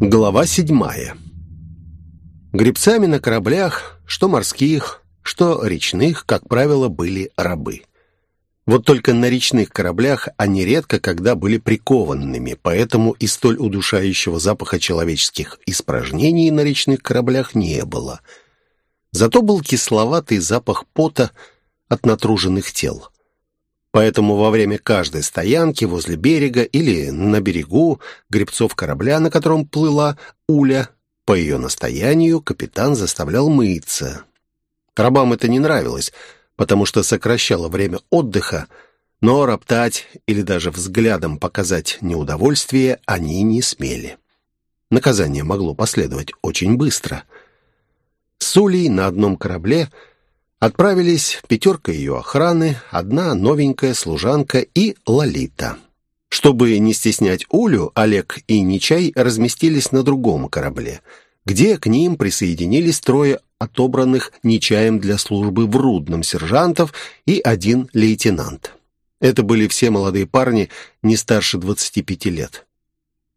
Глава седьмая. Гребцами на кораблях, что морских, что речных, как правило, были рабы. Вот только на речных кораблях они редко когда были прикованными, поэтому и столь удушающего запаха человеческих испражнений на речных кораблях не было. Зато был кисловатый запах пота от натруженных тел. Поэтому во время каждой стоянки возле берега или на берегу гребцов корабля, на котором плыла уля, по ее настоянию капитан заставлял мыться. Рабам это не нравилось, потому что сокращало время отдыха, но роптать или даже взглядом показать неудовольствие они не смели. Наказание могло последовать очень быстро. С Улей на одном корабле – Отправились пятерка ее охраны, одна новенькая служанка и Лолита. Чтобы не стеснять Улю, Олег и Нечай разместились на другом корабле, где к ним присоединились трое отобранных Нечаем для службы в Рудном сержантов и один лейтенант. Это были все молодые парни не старше 25 лет.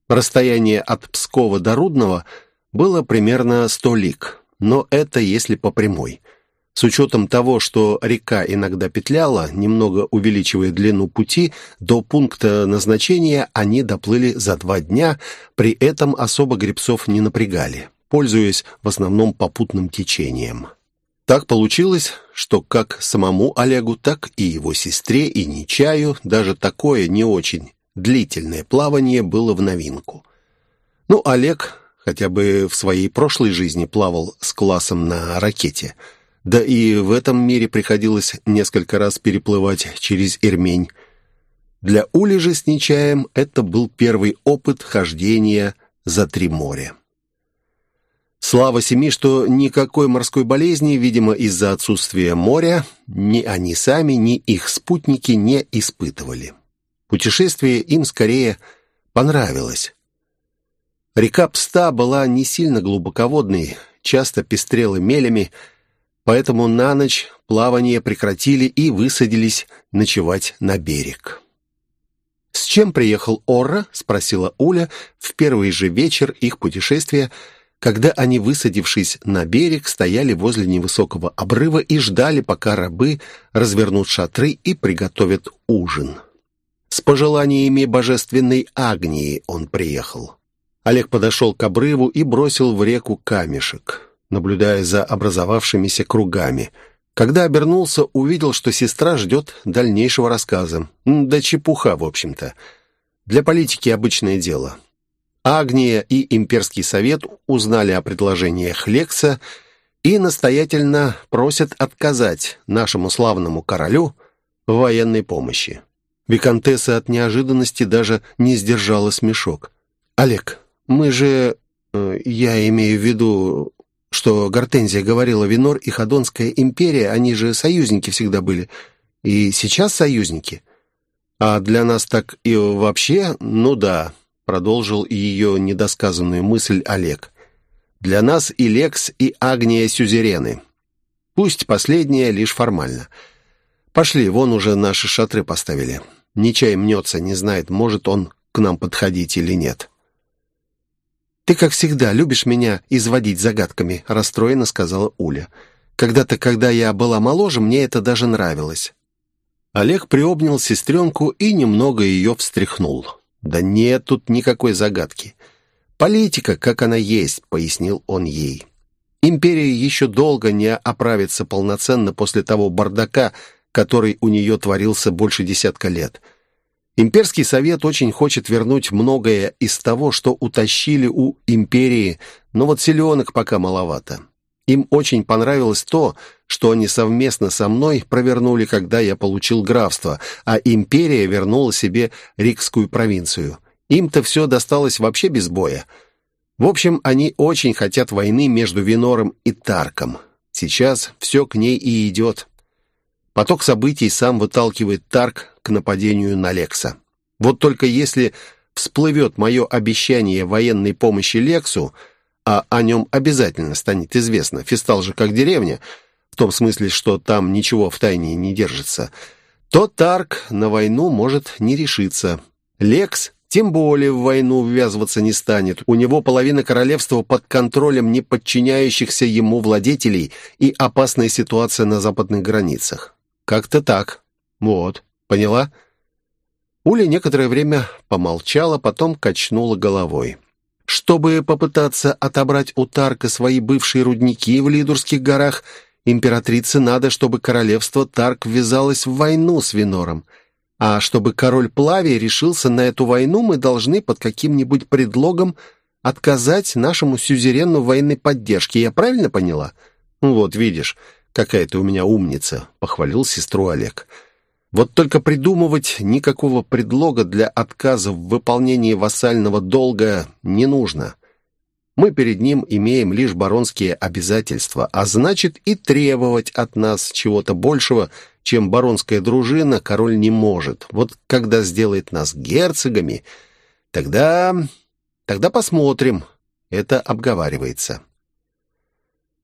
Расстояние от Пскова до Рудного было примерно 100 лиг, но это если по прямой – с учетом того, что река иногда петляла, немного увеличивая длину пути, до пункта назначения они доплыли за два дня, при этом особо гребцов не напрягали, пользуясь в основном попутным течением. Так получилось, что как самому Олегу, так и его сестре и Нечаю даже такое не очень длительное плавание было в новинку. Ну, Олег хотя бы в своей прошлой жизни плавал с классом на ракете – да и в этом мире приходилось несколько раз переплывать через Ирмень. Для Ули же с Нечаем это был первый опыт хождения за три моря. Слава семи, что никакой морской болезни, видимо, из-за отсутствия моря, ни они сами, ни их спутники не испытывали. Путешествие им скорее понравилось. Река Пста была не сильно глубоководной, часто пестрела мелями, поэтому на ночь плавание прекратили и высадились ночевать на берег. «С чем приехал Орра?» — спросила Уля в первый же вечер их путешествия, когда они, высадившись на берег, стояли возле невысокого обрыва и ждали, пока рабы развернут шатры и приготовят ужин. С пожеланиями божественной Агнии он приехал. Олег подошел к обрыву и бросил в реку камешек наблюдая за образовавшимися кругами. Когда обернулся, увидел, что сестра ждет дальнейшего рассказа. Да чепуха, в общем-то. Для политики обычное дело. Агния и Имперский совет узнали о предложениях Лекса и настоятельно просят отказать нашему славному королю в военной помощи. Викантесса от неожиданности даже не сдержала смешок. «Олег, мы же... Э, я имею в виду что Гортензия говорила, Винор и Ходонская империя, они же союзники всегда были. И сейчас союзники. А для нас так и вообще, ну да, продолжил ее недосказанную мысль Олег. Для нас и Лекс, и Агния сюзерены. Пусть последняя лишь формально. Пошли, вон уже наши шатры поставили. Нечай мнется, не знает, может он к нам подходить или нет. «Ты, как всегда, любишь меня изводить загадками», — расстроенно сказала Уля. «Когда-то, когда я была моложе, мне это даже нравилось». Олег приобнял сестренку и немного ее встряхнул. «Да нет тут никакой загадки. Политика, как она есть», — пояснил он ей. «Империя еще долго не оправится полноценно после того бардака, который у нее творился больше десятка лет. Имперский совет очень хочет вернуть многое из того, что утащили у империи, но вот селенок пока маловато. Им очень понравилось то, что они совместно со мной провернули, когда я получил графство, а империя вернула себе Рикскую провинцию. Им-то все досталось вообще без боя. В общем, они очень хотят войны между Винором и Тарком. Сейчас все к ней и идет. Поток событий сам выталкивает Тарк к нападению на Лекса. Вот только если всплывет мое обещание военной помощи Лексу, а о нем обязательно станет известно, Фистал же как деревня, в том смысле, что там ничего в тайне не держится, то Тарк на войну может не решиться. Лекс Тем более в войну ввязываться не станет. У него половина королевства под контролем не подчиняющихся ему владетелей и опасная ситуация на западных границах. Как-то так. Вот, поняла? Уля некоторое время помолчала, потом качнула головой. Чтобы попытаться отобрать у Тарка свои бывшие рудники в Лидурских горах, императрице надо, чтобы королевство Тарк ввязалось в войну с Винором. А чтобы король Плавий решился на эту войну, мы должны под каким-нибудь предлогом отказать нашему сюзерену военной поддержки. Я правильно поняла? Вот, видишь, какая ты у меня умница, похвалил сестру Олег. Вот только придумывать никакого предлога для отказа в выполнении вассального долга не нужно. Мы перед ним имеем лишь баронские обязательства, а значит и требовать от нас чего-то большего – чем баронская дружина, король не может. Вот когда сделает нас герцогами, тогда... тогда посмотрим. Это обговаривается.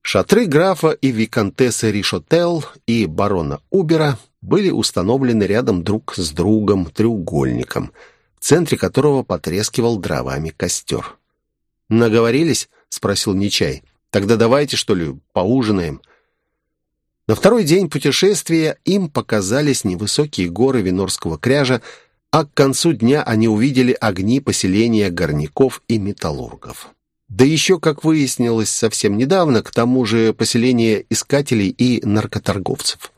Шатры графа и виконтессы Ришотел и барона Убера были установлены рядом друг с другом треугольником, в центре которого потрескивал дровами костер. «Наговорились?» — спросил Нечай. «Тогда давайте, что ли, поужинаем?» На второй день путешествия им показались невысокие горы Винорского кряжа, а к концу дня они увидели огни поселения горняков и металлургов. Да еще, как выяснилось совсем недавно, к тому же поселение искателей и наркоторговцев.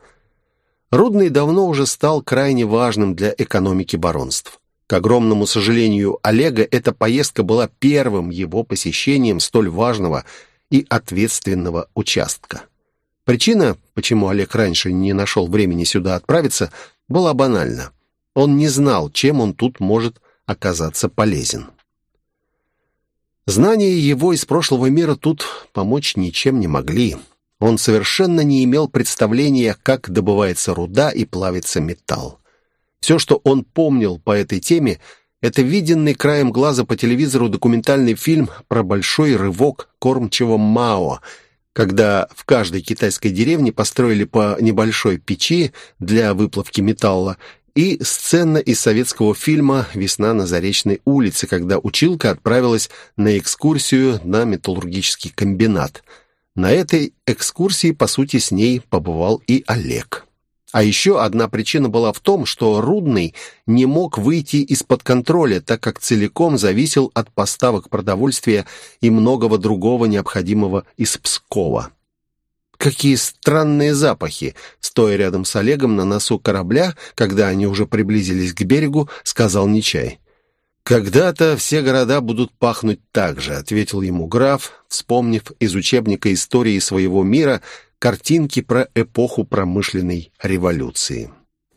Рудный давно уже стал крайне важным для экономики баронств. К огромному сожалению Олега, эта поездка была первым его посещением столь важного и ответственного участка. Причина, почему Олег раньше не нашел времени сюда отправиться, была банальна. Он не знал, чем он тут может оказаться полезен. Знания его из прошлого мира тут помочь ничем не могли. Он совершенно не имел представления, как добывается руда и плавится металл. Все, что он помнил по этой теме, это виденный краем глаза по телевизору документальный фильм про большой рывок кормчего Мао – когда в каждой китайской деревне построили по небольшой печи для выплавки металла, и сцена из советского фильма «Весна на Заречной улице», когда училка отправилась на экскурсию на металлургический комбинат. На этой экскурсии, по сути, с ней побывал и Олег. А еще одна причина была в том, что Рудный не мог выйти из-под контроля, так как целиком зависел от поставок продовольствия и многого другого необходимого из Пскова. Какие странные запахи! Стоя рядом с Олегом на носу корабля, когда они уже приблизились к берегу, сказал Нечай. «Когда-то все города будут пахнуть так же», — ответил ему граф, вспомнив из учебника истории своего мира — картинки про эпоху промышленной революции.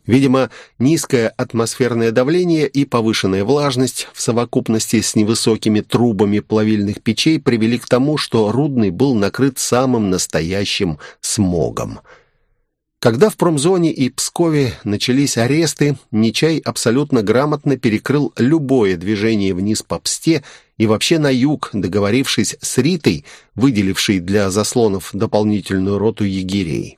Видимо, низкое атмосферное давление и повышенная влажность в совокупности с невысокими трубами плавильных печей привели к тому, что Рудный был накрыт самым настоящим смогом – когда в промзоне и Пскове начались аресты, Нечай абсолютно грамотно перекрыл любое движение вниз по Псте и вообще на юг, договорившись с Ритой, выделившей для заслонов дополнительную роту егерей.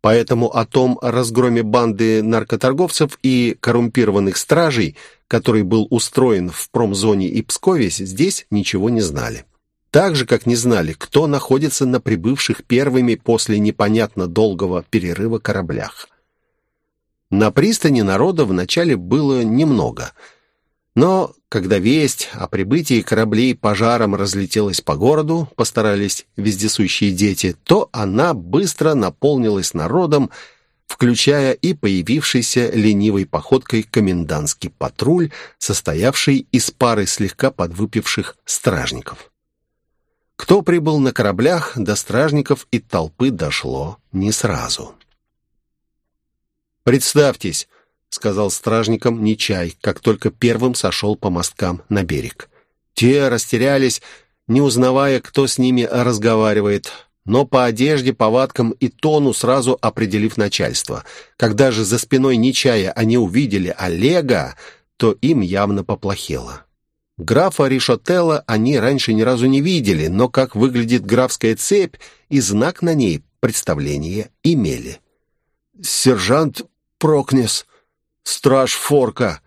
Поэтому о том разгроме банды наркоторговцев и коррумпированных стражей, который был устроен в промзоне и Пскове, здесь ничего не знали. Так же, как не знали, кто находится на прибывших первыми после непонятно долгого перерыва кораблях. На пристани народа вначале было немного, но когда весть о прибытии кораблей пожаром разлетелась по городу, постарались вездесущие дети, то она быстро наполнилась народом, включая и появившийся ленивой походкой комендантский патруль, состоявший из пары слегка подвыпивших стражников. Кто прибыл на кораблях, до стражников и толпы дошло не сразу. «Представьтесь», — сказал стражникам Нечай, как только первым сошел по мосткам на берег. Те растерялись, не узнавая, кто с ними разговаривает, но по одежде, повадкам и тону сразу определив начальство. Когда же за спиной Нечая они увидели Олега, то им явно поплохело. Графа Ришотелла они раньше ни разу не видели, но как выглядит графская цепь и знак на ней представление имели. «Сержант Прокнес, страж Форка.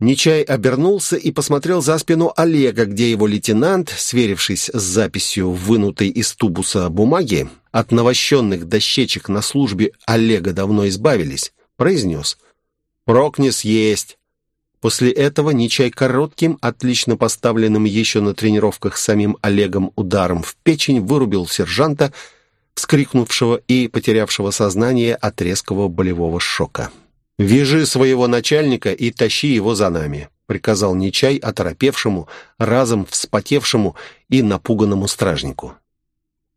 Нечай обернулся и посмотрел за спину Олега, где его лейтенант, сверившись с записью, вынутой из тубуса бумаги, от навощенных дощечек на службе Олега давно избавились, произнес «Прокнес есть». После этого Нечай коротким, отлично поставленным еще на тренировках самим Олегом ударом в печень вырубил сержанта, вскрикнувшего и потерявшего сознание от резкого болевого шока. «Вяжи своего начальника и тащи его за нами», — приказал Нечай оторопевшему, разом вспотевшему и напуганному стражнику.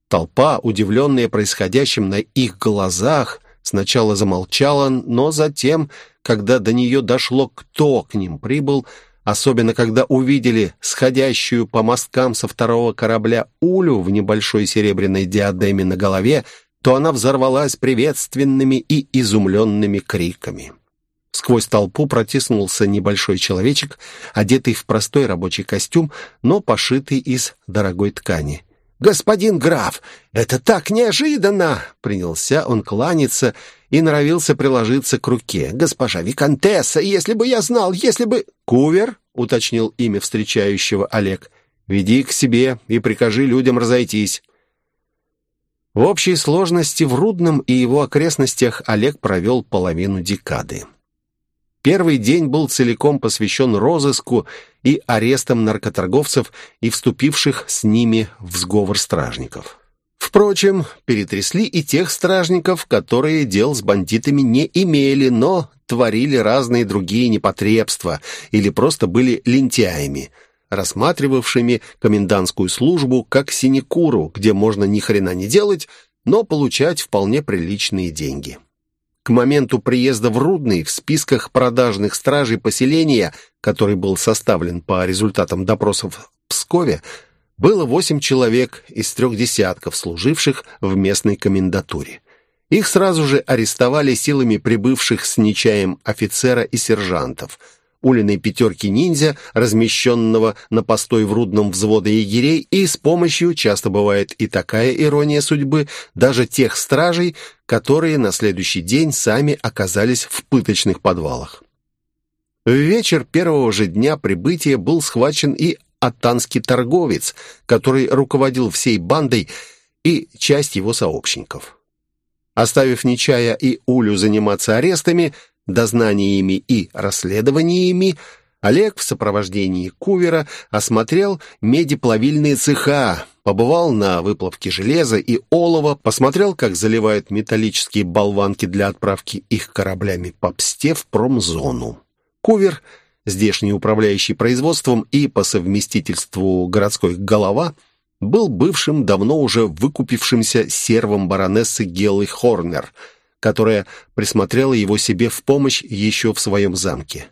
Толпа, удивленная происходящим на их глазах, сначала замолчала, но затем, когда до нее дошло, кто к ним прибыл, особенно когда увидели сходящую по мосткам со второго корабля Улю в небольшой серебряной диадеме на голове, то она взорвалась приветственными и изумленными криками. Сквозь толпу протиснулся небольшой человечек, одетый в простой рабочий костюм, но пошитый из дорогой ткани. «Господин граф, это так неожиданно!» Принялся он кланяться и норовился приложиться к руке. «Госпожа Викантесса, если бы я знал, если бы...» «Кувер?» — уточнил имя встречающего Олег. «Веди к себе и прикажи людям разойтись». В общей сложности в Рудном и его окрестностях Олег провел половину декады. Первый день был целиком посвящен розыску и арестам наркоторговцев и вступивших с ними в сговор стражников. Впрочем, перетрясли и тех стражников, которые дел с бандитами не имели, но творили разные другие непотребства или просто были лентяями – рассматривавшими комендантскую службу как синекуру, где можно ни хрена не делать, но получать вполне приличные деньги. К моменту приезда в Рудный в списках продажных стражей поселения, который был составлен по результатам допросов в Пскове, было восемь человек из трех десятков, служивших в местной комендатуре. Их сразу же арестовали силами прибывших с Нечаем офицера и сержантов – Улиной пятерки ниндзя, размещенного на постой в рудном взводе егерей, и с помощью, часто бывает и такая ирония судьбы, даже тех стражей, которые на следующий день сами оказались в пыточных подвалах. В вечер первого же дня прибытия был схвачен и атанский торговец, который руководил всей бандой и часть его сообщников. Оставив Нечая и Улю заниматься арестами, дознаниями и расследованиями, Олег в сопровождении Кувера осмотрел медиплавильные цеха, побывал на выплавке железа и олова, посмотрел, как заливают металлические болванки для отправки их кораблями по Псте в промзону. Кувер, здешний управляющий производством и по совместительству городской голова, был бывшим, давно уже выкупившимся сервом баронессы Геллы Хорнер – которая присмотрела его себе в помощь еще в своем замке.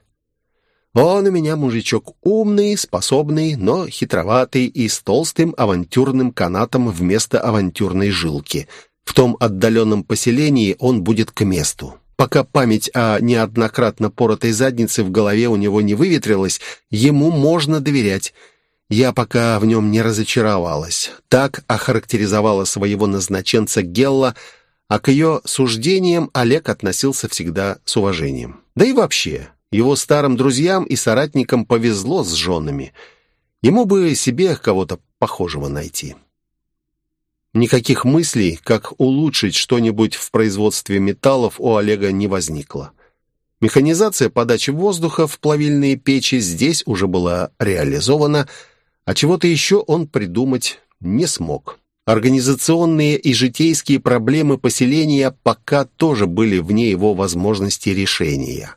Он у меня мужичок умный, способный, но хитроватый и с толстым авантюрным канатом вместо авантюрной жилки. В том отдаленном поселении он будет к месту. Пока память о неоднократно поротой заднице в голове у него не выветрилась, ему можно доверять. Я пока в нем не разочаровалась. Так охарактеризовала своего назначенца Гелла – а к ее суждениям Олег относился всегда с уважением. Да и вообще, его старым друзьям и соратникам повезло с женами. Ему бы себе кого-то похожего найти. Никаких мыслей, как улучшить что-нибудь в производстве металлов у Олега не возникло. Механизация подачи воздуха в плавильные печи здесь уже была реализована, а чего-то еще он придумать не смог. Организационные и житейские проблемы поселения пока тоже были вне его возможности решения.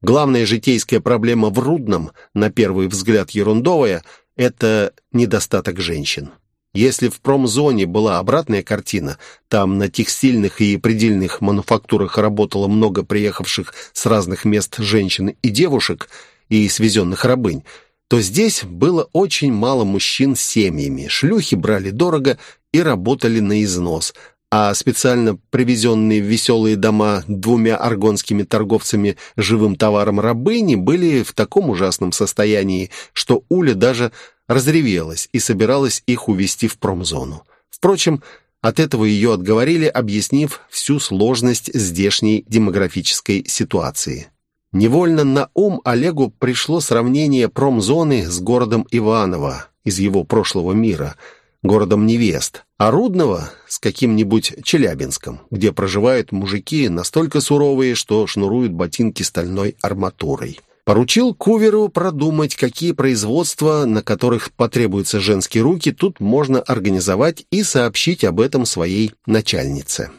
Главная житейская проблема в Рудном, на первый взгляд ерундовая, это недостаток женщин. Если в промзоне была обратная картина, там на текстильных и предельных мануфактурах работало много приехавших с разных мест женщин и девушек и свезенных рабынь, то здесь было очень мало мужчин с семьями. Шлюхи брали дорого и работали на износ, а специально привезенные в веселые дома двумя аргонскими торговцами живым товаром рабыни были в таком ужасном состоянии, что Уля даже разревелась и собиралась их увезти в промзону. Впрочем, от этого ее отговорили, объяснив всю сложность здешней демографической ситуации. Невольно на ум Олегу пришло сравнение промзоны с городом Иваново из его прошлого мира, городом невест, а Рудного с каким-нибудь Челябинском, где проживают мужики настолько суровые, что шнуруют ботинки стальной арматурой. Поручил Куверу продумать, какие производства, на которых потребуются женские руки, тут можно организовать и сообщить об этом своей начальнице.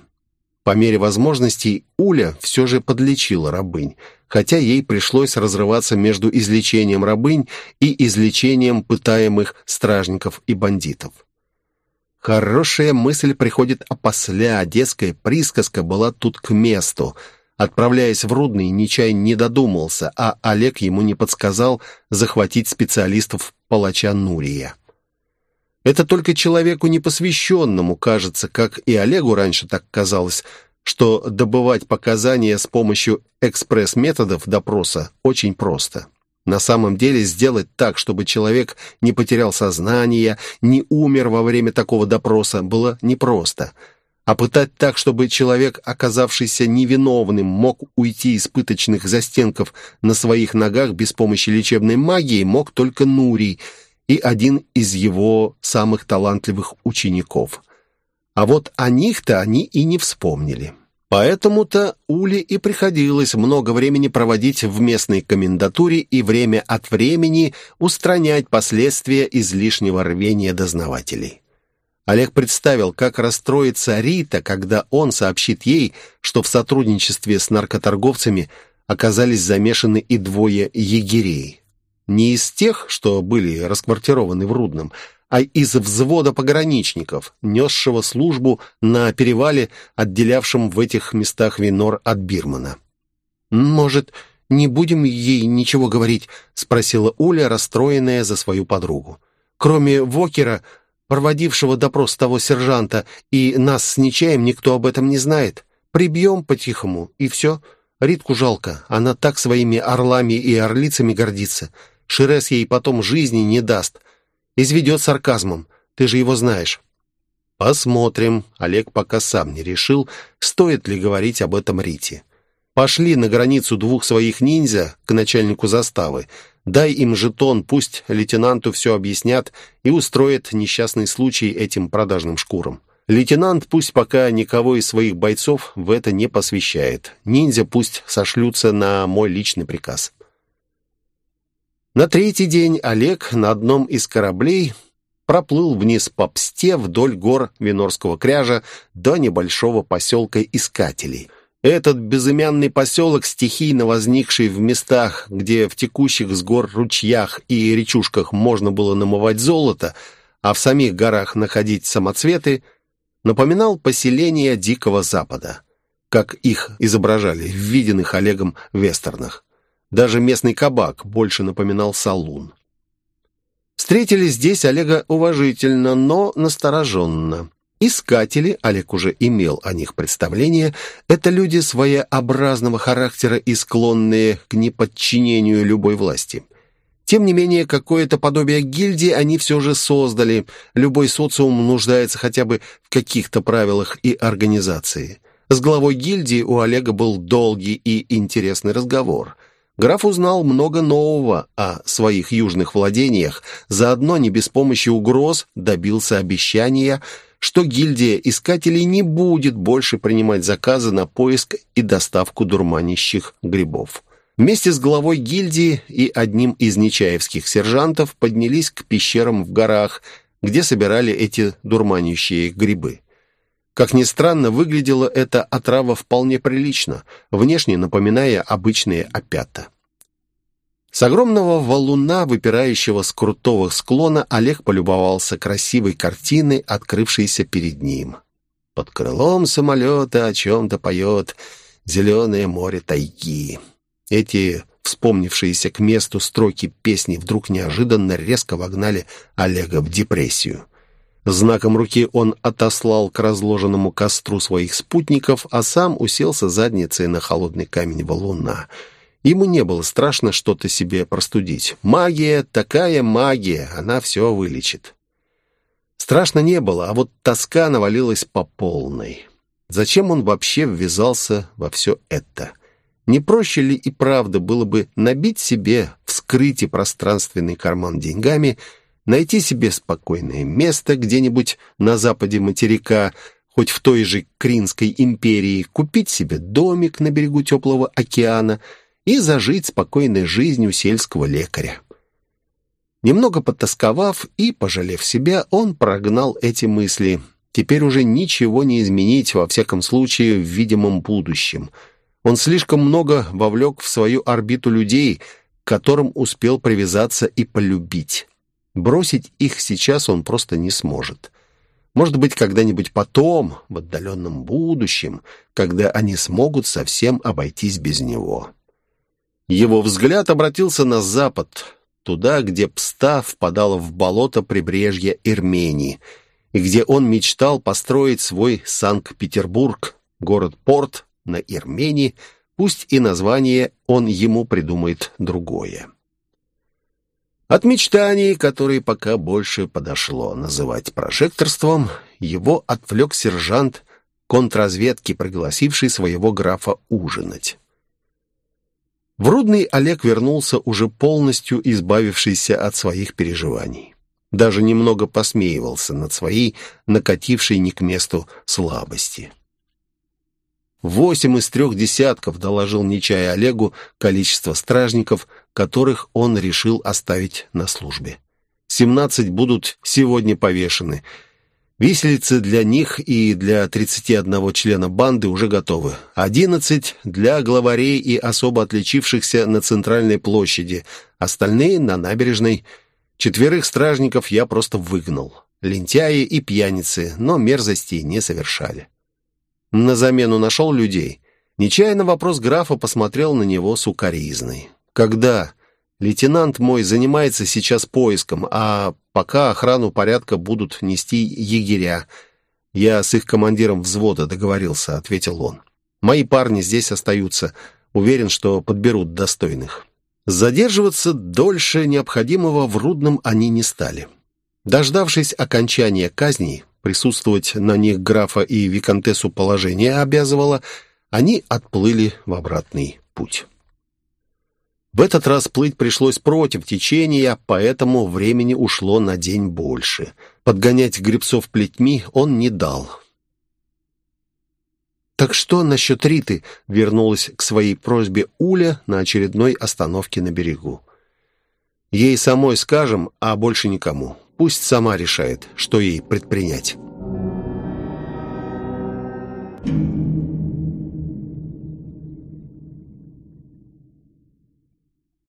По мере возможностей Уля все же подлечила рабынь, хотя ей пришлось разрываться между излечением рабынь и излечением пытаемых стражников и бандитов. Хорошая мысль приходит опосля, детская присказка была тут к месту — Отправляясь в Рудный, Нечай не додумался, а Олег ему не подсказал захватить специалистов палача Нурия. Это только человеку непосвященному кажется, как и Олегу раньше так казалось, что добывать показания с помощью экспресс-методов допроса очень просто. На самом деле сделать так, чтобы человек не потерял сознание, не умер во время такого допроса, было непросто – а пытать так, чтобы человек, оказавшийся невиновным, мог уйти из пыточных застенков на своих ногах без помощи лечебной магии, мог только Нурий и один из его самых талантливых учеников. А вот о них-то они и не вспомнили. Поэтому-то Уле и приходилось много времени проводить в местной комендатуре и время от времени устранять последствия излишнего рвения дознавателей. Олег представил, как расстроится Рита, когда он сообщит ей, что в сотрудничестве с наркоторговцами оказались замешаны и двое егерей. Не из тех, что были расквартированы в Рудном, а из взвода пограничников, несшего службу на перевале, отделявшем в этих местах Винор от Бирмана. «Может, не будем ей ничего говорить?» — спросила Уля, расстроенная за свою подругу. «Кроме Вокера, проводившего допрос того сержанта, и нас с Нечаем никто об этом не знает. Прибьем по-тихому, и все. Ритку жалко, она так своими орлами и орлицами гордится. Ширес ей потом жизни не даст. Изведет сарказмом, ты же его знаешь. Посмотрим. Олег пока сам не решил, стоит ли говорить об этом Рите. Пошли на границу двух своих ниндзя к начальнику заставы. Дай им жетон, пусть лейтенанту все объяснят и устроят несчастный случай этим продажным шкурам. Лейтенант пусть пока никого из своих бойцов в это не посвящает. Ниндзя пусть сошлются на мой личный приказ. На третий день Олег на одном из кораблей проплыл вниз по Псте вдоль гор Винорского кряжа до небольшого поселка Искателей. Этот безымянный поселок, стихийно возникший в местах, где в текущих с гор ручьях и речушках можно было намывать золото, а в самих горах находить самоцветы, напоминал поселение Дикого Запада, как их изображали в виденных Олегом вестернах. Даже местный кабак больше напоминал салун. Встретили здесь Олега уважительно, но настороженно. Искатели, Олег уже имел о них представление, это люди своеобразного характера и склонные к неподчинению любой власти. Тем не менее, какое-то подобие гильдии они все же создали. Любой социум нуждается хотя бы в каких-то правилах и организации. С главой гильдии у Олега был долгий и интересный разговор. Граф узнал много нового о своих южных владениях, заодно не без помощи угроз добился обещания – что гильдия искателей не будет больше принимать заказы на поиск и доставку дурманящих грибов. Вместе с главой гильдии и одним из нечаевских сержантов поднялись к пещерам в горах, где собирали эти дурманящие грибы. Как ни странно, выглядела эта отрава вполне прилично, внешне напоминая обычные опята. С огромного валуна, выпирающего с крутого склона, Олег полюбовался красивой картиной, открывшейся перед ним. Под крылом самолета о чем-то поет зеленое море тайги. Эти вспомнившиеся к месту строки песни вдруг неожиданно резко вогнали Олега в депрессию. Знаком руки он отослал к разложенному костру своих спутников, а сам уселся задницей на холодный камень валуна — Ему не было страшно что-то себе простудить. Магия, такая магия, она все вылечит. Страшно не было, а вот тоска навалилась по полной. Зачем он вообще ввязался во все это? Не проще ли и правда было бы набить себе, вскрыть и пространственный карман деньгами, найти себе спокойное место где-нибудь на западе материка, хоть в той же Кринской империи, купить себе домик на берегу теплого океана и зажить спокойной жизнью сельского лекаря? Немного подтасковав и пожалев себя, он прогнал эти мысли. Теперь уже ничего не изменить, во всяком случае, в видимом будущем. Он слишком много вовлек в свою орбиту людей, к которым успел привязаться и полюбить. Бросить их сейчас он просто не сможет. Может быть, когда-нибудь потом, в отдаленном будущем, когда они смогут совсем обойтись без него. Его взгляд обратился на запад, туда, где Пста впадала в болото прибрежья Ирмении, и где он мечтал построить свой Санкт-Петербург, город-порт на Ирмении, пусть и название он ему придумает другое. От мечтаний, которые пока больше подошло называть прожекторством, его отвлек сержант контрразведки, пригласивший своего графа ужинать. В Рудный Олег вернулся уже полностью избавившийся от своих переживаний. Даже немного посмеивался над своей накатившей не к месту слабости. Восемь из трех десятков доложил Нечай Олегу количество стражников, которых он решил оставить на службе. Семнадцать будут сегодня повешены — Виселицы для них и для 31 члена банды уже готовы. 11 для главарей и особо отличившихся на центральной площади. Остальные на набережной. Четверых стражников я просто выгнал. Лентяи и пьяницы, но мерзостей не совершали. На замену нашел людей. Нечаянно вопрос графа посмотрел на него сукоризной. «Когда?» Лейтенант мой занимается сейчас поиском, а пока охрану порядка будут нести егеря. Я с их командиром взвода договорился, ответил он. Мои парни здесь остаются. Уверен, что подберут достойных. Задерживаться дольше необходимого в Рудном они не стали. Дождавшись окончания казней, присутствовать на них графа и виконтессу положение обязывало, они отплыли в обратный путь. В этот раз плыть пришлось против течения, поэтому времени ушло на день больше. Подгонять гребцов плетьми он не дал. «Так что насчет Риты?» — вернулась к своей просьбе Уля на очередной остановке на берегу. «Ей самой скажем, а больше никому. Пусть сама решает, что ей предпринять».